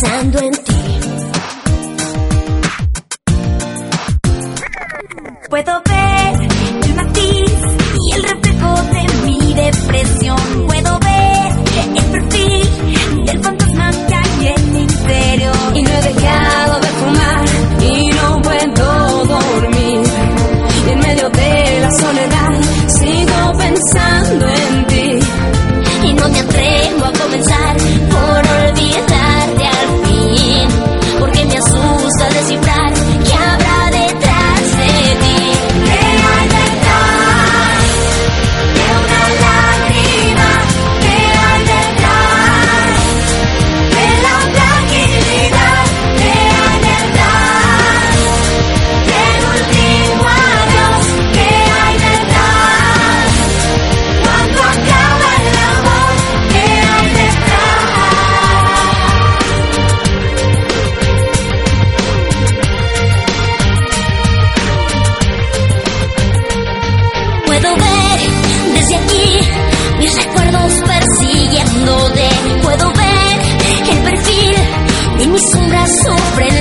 pensando en ti. Puedo sombras